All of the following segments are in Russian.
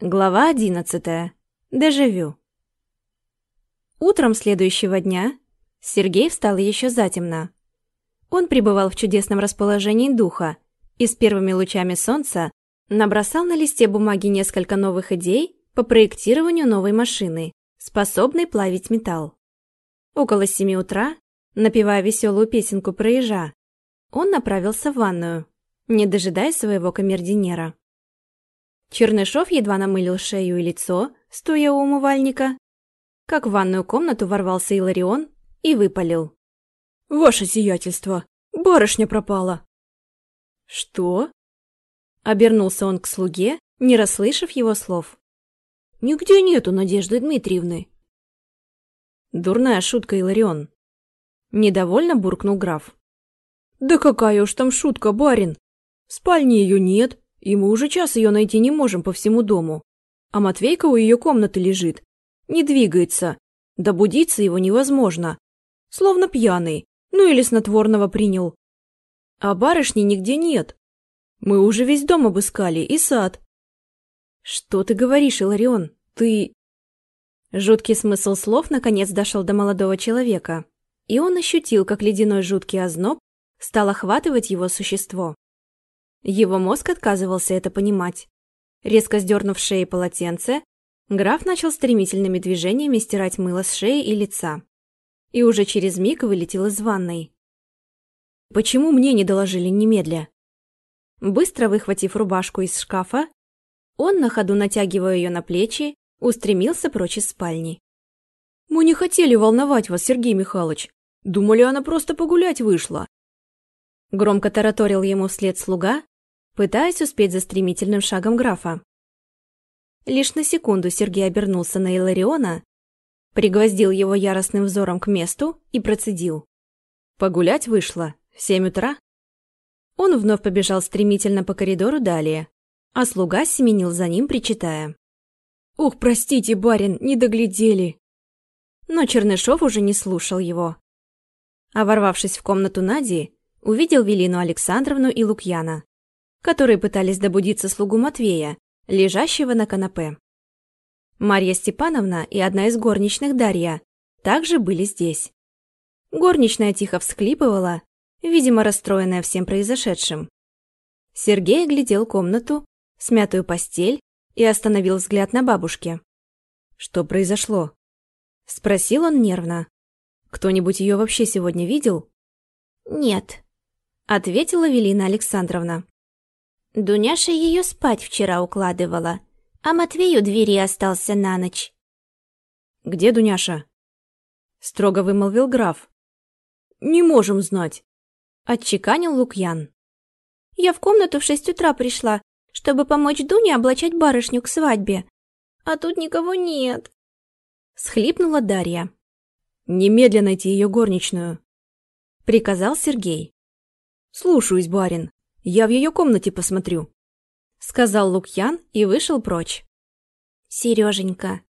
Глава одиннадцатая. Дежавю. Утром следующего дня Сергей встал еще затемно. Он пребывал в чудесном расположении духа и с первыми лучами солнца набросал на листе бумаги несколько новых идей по проектированию новой машины, способной плавить металл. Около семи утра, напевая веселую песенку про ежа, он направился в ванную, не дожидаясь своего камердинера. Чернышов едва намылил шею и лицо, стоя у умывальника, как в ванную комнату ворвался Иларион и выпалил. «Ваше сиятельство, барышня пропала!» «Что?» Обернулся он к слуге, не расслышав его слов. «Нигде нету Надежды Дмитриевны». Дурная шутка, Иларион. Недовольно буркнул граф. «Да какая уж там шутка, барин! В спальне ее нет, и мы уже час ее найти не можем по всему дому. А Матвейка у ее комнаты лежит. Не двигается. Добудиться его невозможно. Словно пьяный. Ну или снотворного принял. А барышни нигде нет. Мы уже весь дом обыскали и сад. Что ты говоришь, Иларион? Ты... Жуткий смысл слов наконец дошел до молодого человека, и он ощутил, как ледяной жуткий озноб стал охватывать его существо. Его мозг отказывался это понимать. Резко сдернув шеи полотенце, граф начал стремительными движениями стирать мыло с шеи и лица. И уже через миг вылетел из ванной. «Почему мне не доложили немедля?» Быстро выхватив рубашку из шкафа, он, на ходу натягивая ее на плечи, устремился прочь из спальни. «Мы не хотели волновать вас, Сергей Михайлович. Думали, она просто погулять вышла». Громко тараторил ему вслед слуга, пытаясь успеть за стремительным шагом графа. Лишь на секунду Сергей обернулся на Илариона, пригвоздил его яростным взором к месту и процедил. Погулять вышло. В семь утра. Он вновь побежал стремительно по коридору далее, а слуга семенил за ним, причитая. «Ух, простите, барин, не доглядели!» Но Чернышов уже не слушал его. А ворвавшись в комнату Нади, увидел Велину Александровну и Лукьяна которые пытались добудиться слугу Матвея, лежащего на канапе. Марья Степановна и одна из горничных Дарья также были здесь. Горничная тихо всхлипывала, видимо, расстроенная всем произошедшим. Сергей оглядел комнату, смятую постель и остановил взгляд на бабушке. «Что произошло?» — спросил он нервно. «Кто-нибудь ее вообще сегодня видел?» «Нет», — ответила Велина Александровна. Дуняша ее спать вчера укладывала, а Матвей у двери остался на ночь. «Где Дуняша?» — строго вымолвил граф. «Не можем знать», — отчеканил Лукьян. «Я в комнату в шесть утра пришла, чтобы помочь Дуне облачать барышню к свадьбе. А тут никого нет», — схлипнула Дарья. «Немедленно найти ее горничную», — приказал Сергей. «Слушаюсь, барин», я в ее комнате посмотрю», — сказал Лукьян и вышел прочь. «Сереженька,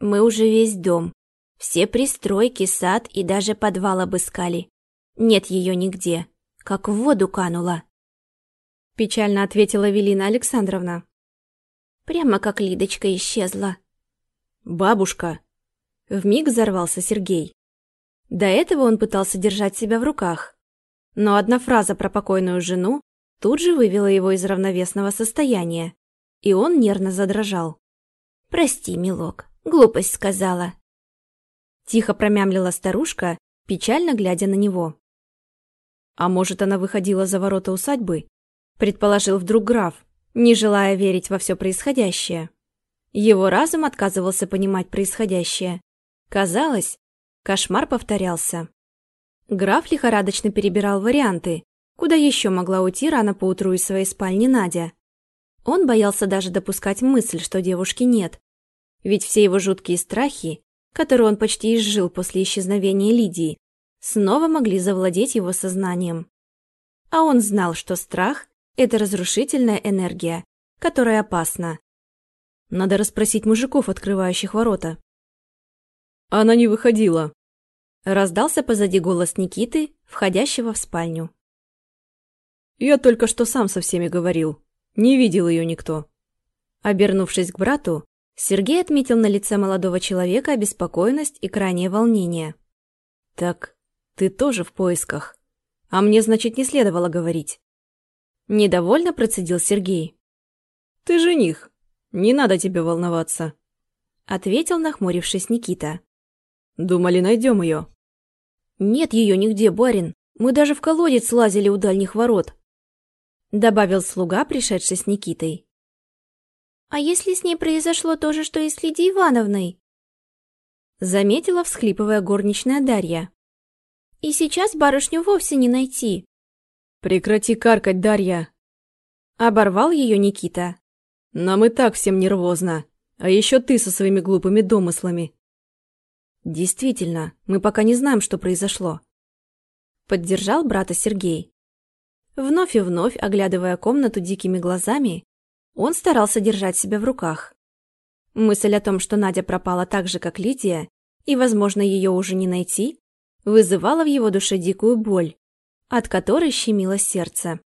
мы уже весь дом, все пристройки, сад и даже подвал обыскали. Нет ее нигде, как в воду канула», — печально ответила Велина Александровна. «Прямо как Лидочка исчезла». «Бабушка!» — вмиг взорвался Сергей. До этого он пытался держать себя в руках, но одна фраза про покойную жену тут же вывела его из равновесного состояния, и он нервно задрожал. «Прости, милок, глупость сказала». Тихо промямлила старушка, печально глядя на него. «А может, она выходила за ворота усадьбы?» предположил вдруг граф, не желая верить во все происходящее. Его разум отказывался понимать происходящее. Казалось, кошмар повторялся. Граф лихорадочно перебирал варианты, Куда еще могла уйти рано поутру из своей спальни Надя? Он боялся даже допускать мысль, что девушки нет. Ведь все его жуткие страхи, которые он почти изжил после исчезновения Лидии, снова могли завладеть его сознанием. А он знал, что страх – это разрушительная энергия, которая опасна. Надо расспросить мужиков, открывающих ворота. «Она не выходила», – раздался позади голос Никиты, входящего в спальню. Я только что сам со всеми говорил. Не видел ее никто. Обернувшись к брату, Сергей отметил на лице молодого человека обеспокоенность и крайнее волнение. «Так ты тоже в поисках. А мне, значит, не следовало говорить». Недовольно процедил Сергей. «Ты жених. Не надо тебе волноваться», — ответил, нахмурившись Никита. «Думали, найдем ее». «Нет ее нигде, барин. Мы даже в колодец лазили у дальних ворот», — добавил слуга, пришедший с Никитой. «А если с ней произошло то же, что и с Лидией Ивановной?» Заметила, всхлипывая горничная Дарья. «И сейчас барышню вовсе не найти». «Прекрати каркать, Дарья!» Оборвал ее Никита. «Нам и так всем нервозно, а еще ты со своими глупыми домыслами». «Действительно, мы пока не знаем, что произошло», Поддержал брата Сергей. Вновь и вновь, оглядывая комнату дикими глазами, он старался держать себя в руках. Мысль о том, что Надя пропала так же, как Лидия, и, возможно, ее уже не найти, вызывала в его душе дикую боль, от которой щемило сердце.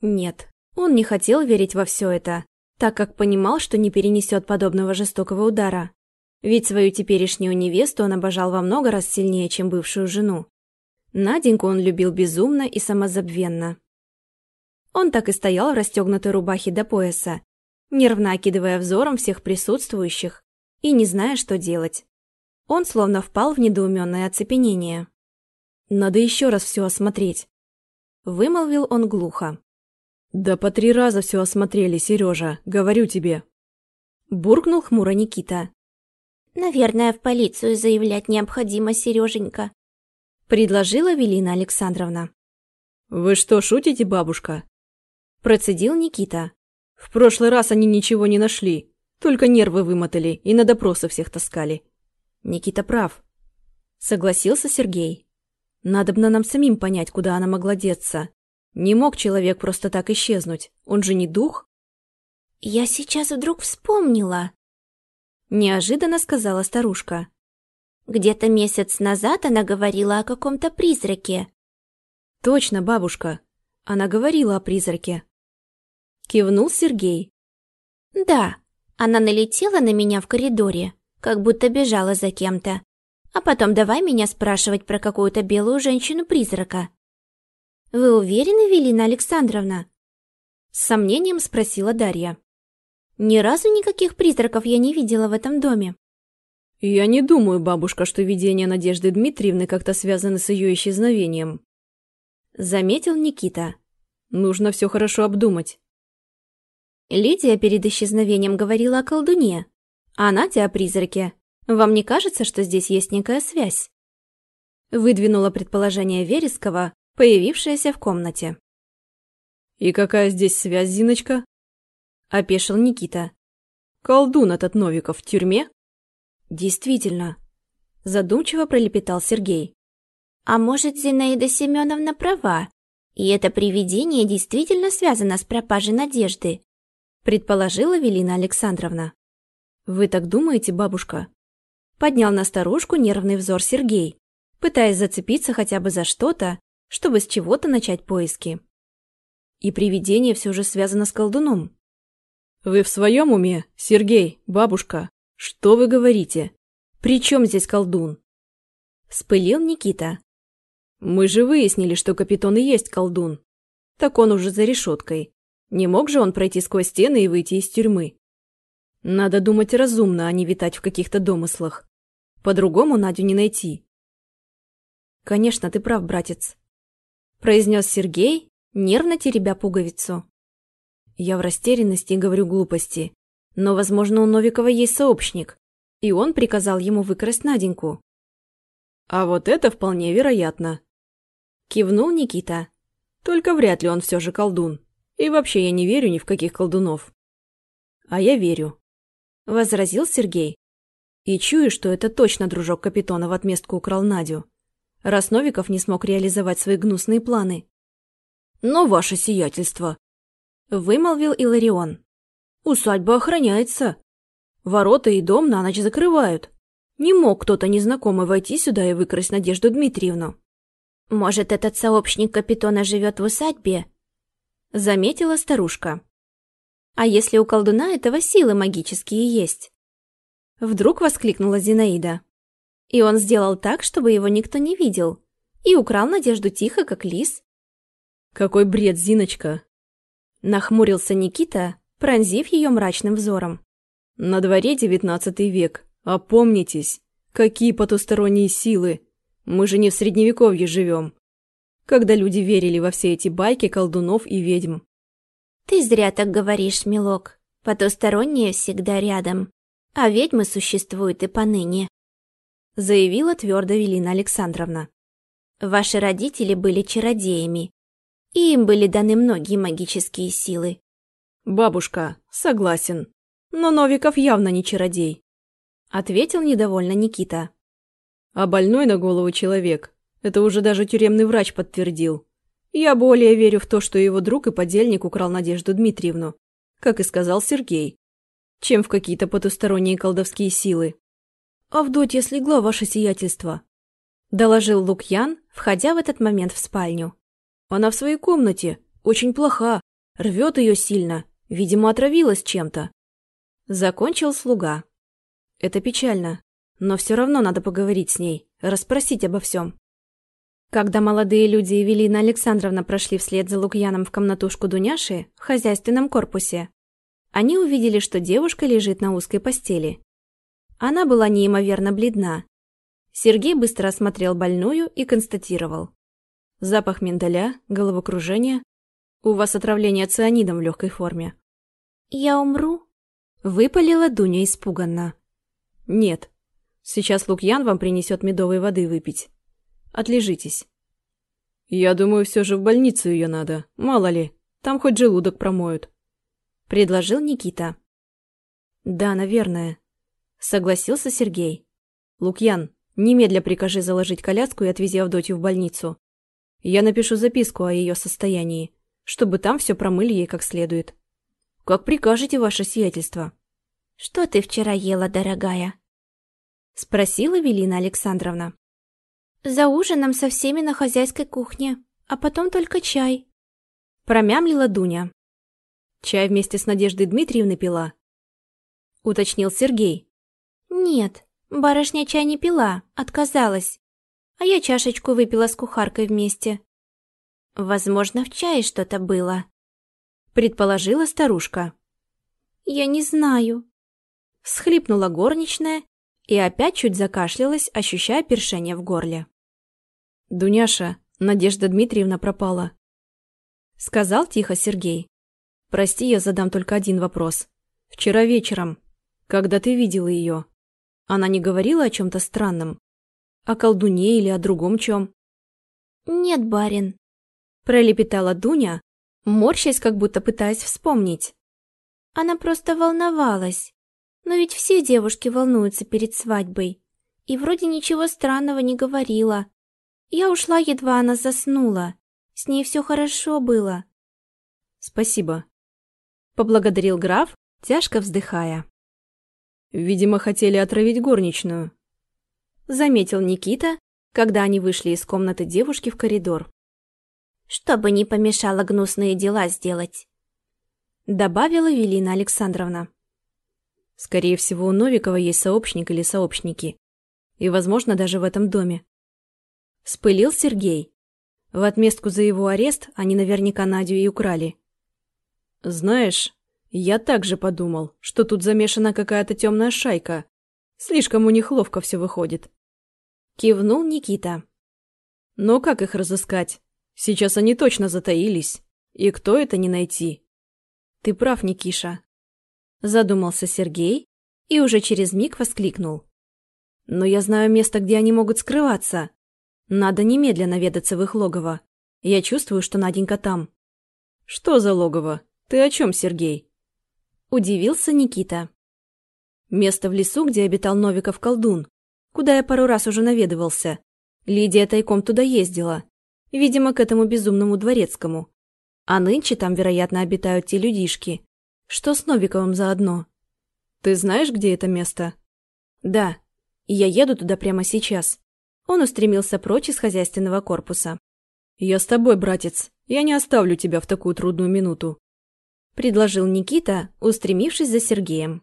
Нет, он не хотел верить во все это, так как понимал, что не перенесет подобного жестокого удара. Ведь свою теперешнюю невесту он обожал во много раз сильнее, чем бывшую жену. Наденьку он любил безумно и самозабвенно. Он так и стоял в расстегнутой рубахе до пояса, нервно окидывая взором всех присутствующих и не зная, что делать. Он словно впал в недоуменное оцепенение. «Надо еще раз все осмотреть», — вымолвил он глухо. «Да по три раза все осмотрели, Сережа, говорю тебе», — буркнул хмуро Никита. «Наверное, в полицию заявлять необходимо, Сереженька», предложила Велина Александровна. «Вы что, шутите, бабушка?» Процедил Никита. «В прошлый раз они ничего не нашли, только нервы вымотали и на допросы всех таскали». Никита прав. Согласился Сергей. Надобно нам самим понять, куда она могла деться. Не мог человек просто так исчезнуть. Он же не дух. «Я сейчас вдруг вспомнила», — неожиданно сказала старушка. Где-то месяц назад она говорила о каком-то призраке. Точно, бабушка. Она говорила о призраке. Кивнул Сергей. Да, она налетела на меня в коридоре, как будто бежала за кем-то. А потом давай меня спрашивать про какую-то белую женщину-призрака. Вы уверены, Велина Александровна? С сомнением спросила Дарья. Ни разу никаких призраков я не видела в этом доме. «Я не думаю, бабушка, что видения Надежды Дмитриевны как-то связаны с ее исчезновением», — заметил Никита. «Нужно все хорошо обдумать». Лидия перед исчезновением говорила о колдуне, а Надя о призраке. Вам не кажется, что здесь есть некая связь? Выдвинула предположение Верескова, появившееся в комнате. «И какая здесь связь, Зиночка?» — опешил Никита. «Колдун этот Новиков в тюрьме?» Действительно. Задумчиво пролепетал Сергей. А может, Зинаида Семеновна права, и это привидение действительно связано с пропажей Надежды? Предположила Велина Александровна. Вы так думаете, бабушка? Поднял на старушку нервный взор Сергей, пытаясь зацепиться хотя бы за что-то, чтобы с чего-то начать поиски. И привидение все же связано с колдуном. «Вы в своем уме, Сергей, бабушка?» «Что вы говорите? При чем здесь колдун?» Спылил Никита. «Мы же выяснили, что капитан и есть колдун. Так он уже за решеткой. Не мог же он пройти сквозь стены и выйти из тюрьмы? Надо думать разумно, а не витать в каких-то домыслах. По-другому Надю не найти». «Конечно, ты прав, братец», – произнес Сергей, нервно теребя пуговицу. Я в растерянности говорю глупости. Но, возможно, у Новикова есть сообщник, и он приказал ему выкрасть Наденьку. А вот это вполне вероятно. Кивнул Никита. Только вряд ли он все же колдун. И вообще я не верю ни в каких колдунов. А я верю. Возразил Сергей. И чую, что это точно дружок Капитона в отместку украл Надю. Раз Новиков не смог реализовать свои гнусные планы. Но ваше сиятельство. Вымолвил Иларион. Усадьба охраняется. Ворота и дом на ночь закрывают. Не мог кто-то незнакомый войти сюда и выкрасть Надежду Дмитриевну. Может, этот сообщник капитона живет в усадьбе? Заметила старушка. А если у колдуна этого силы магические есть? Вдруг воскликнула Зинаида. И он сделал так, чтобы его никто не видел. И украл Надежду тихо, как лис. Какой бред, Зиночка! Нахмурился Никита, пронзив ее мрачным взором. На дворе девятнадцатый век. Опомнитесь, какие потусторонние силы. Мы же не в средневековье живем. Когда люди верили во все эти байки колдунов и ведьм. Ты зря так говоришь, милок. Потусторонние всегда рядом. А ведьмы существуют и поныне. Заявила твердо Велина Александровна. Ваши родители были чародеями. И им были даны многие магические силы. Бабушка, согласен. Но Новиков явно не чародей. Ответил недовольно Никита. А больной на голову человек. Это уже даже тюремный врач подтвердил. Я более верю в то, что его друг и подельник украл Надежду Дмитриевну, как и сказал Сергей, чем в какие-то потусторонние колдовские силы. «Авдотья слегла, ваше сиятельство», – доложил Лукьян, входя в этот момент в спальню. «Она в своей комнате, очень плоха, рвет ее сильно, видимо, отравилась чем-то». Закончил слуга. «Это печально, но все равно надо поговорить с ней, расспросить обо всем. Когда молодые люди и Велина Александровна прошли вслед за Лукьяном в комнатушку Дуняши в хозяйственном корпусе, они увидели, что девушка лежит на узкой постели. Она была неимоверно бледна. Сергей быстро осмотрел больную и констатировал. Запах миндаля, головокружение. У вас отравление цианидом в легкой форме. «Я умру?» Выпалила Дуня испуганно. «Нет. Сейчас Лукьян вам принесет медовой воды выпить. Отлежитесь. Я думаю, все же в больницу ее надо. Мало ли, там хоть желудок промоют. Предложил Никита. Да, наверное. Согласился Сергей. Лукьян, немедля прикажи заложить коляску и отвези Авдотью в больницу. Я напишу записку о ее состоянии, чтобы там все промыли ей как следует. Как прикажете, ваше сиятельство. Что ты вчера ела, дорогая? Спросила Велина Александровна. За ужином со всеми на хозяйской кухне, а потом только чай. Промямлила Дуня. Чай вместе с Надеждой Дмитриевной пила? Уточнил Сергей. Нет, барышня чай не пила, отказалась. А я чашечку выпила с кухаркой вместе. Возможно, в чае что-то было. Предположила старушка. Я не знаю. Схлипнула горничная и опять чуть закашлялась, ощущая першение в горле. «Дуняша, Надежда Дмитриевна пропала», — сказал тихо Сергей. «Прости, я задам только один вопрос. Вчера вечером, когда ты видела ее, она не говорила о чем-то странном? О колдуне или о другом чем?» «Нет, барин», — пролепетала Дуня, морщась, как будто пытаясь вспомнить. «Она просто волновалась. Но ведь все девушки волнуются перед свадьбой. И вроде ничего странного не говорила. Я ушла, едва она заснула. С ней все хорошо было. Спасибо. Поблагодарил граф, тяжко вздыхая. Видимо, хотели отравить горничную. Заметил Никита, когда они вышли из комнаты девушки в коридор. Чтобы не помешало гнусные дела сделать. Добавила Велина Александровна. Скорее всего, у Новикова есть сообщник или сообщники. И, возможно, даже в этом доме. Вспылил Сергей. В отместку за его арест они наверняка Надю и украли. Знаешь, я также подумал, что тут замешана какая-то темная шайка. Слишком у них ловко все выходит. Кивнул Никита. Но как их разыскать? Сейчас они точно затаились. И кто это не найти? Ты прав, Никиша. Задумался Сергей и уже через миг воскликнул. Но я знаю место, где они могут скрываться. Надо немедленно наведаться в их логово. Я чувствую, что Наденька там. Что за логово? Ты о чем, Сергей? Удивился Никита. Место в лесу, где обитал Новиков колдун, куда я пару раз уже наведывался. Лидия тайком туда ездила. Видимо, к этому безумному дворецкому. А нынче там, вероятно, обитают те людишки. Что с Новиковым заодно? Ты знаешь, где это место? Да. я еду туда прямо сейчас. Он устремился прочь из хозяйственного корпуса. «Я с тобой, братец. Я не оставлю тебя в такую трудную минуту». — предложил Никита, устремившись за Сергеем.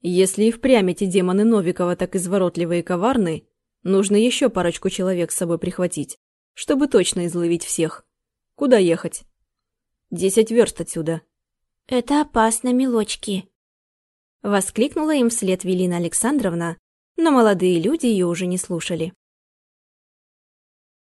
«Если и впрямь эти демоны Новикова так изворотливы и коварны, нужно еще парочку человек с собой прихватить, чтобы точно изловить всех. Куда ехать?» «Десять верст отсюда». «Это опасно, милочки», — воскликнула им вслед Велина Александровна, но молодые люди ее уже не слушали.